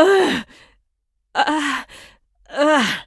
啊啊啊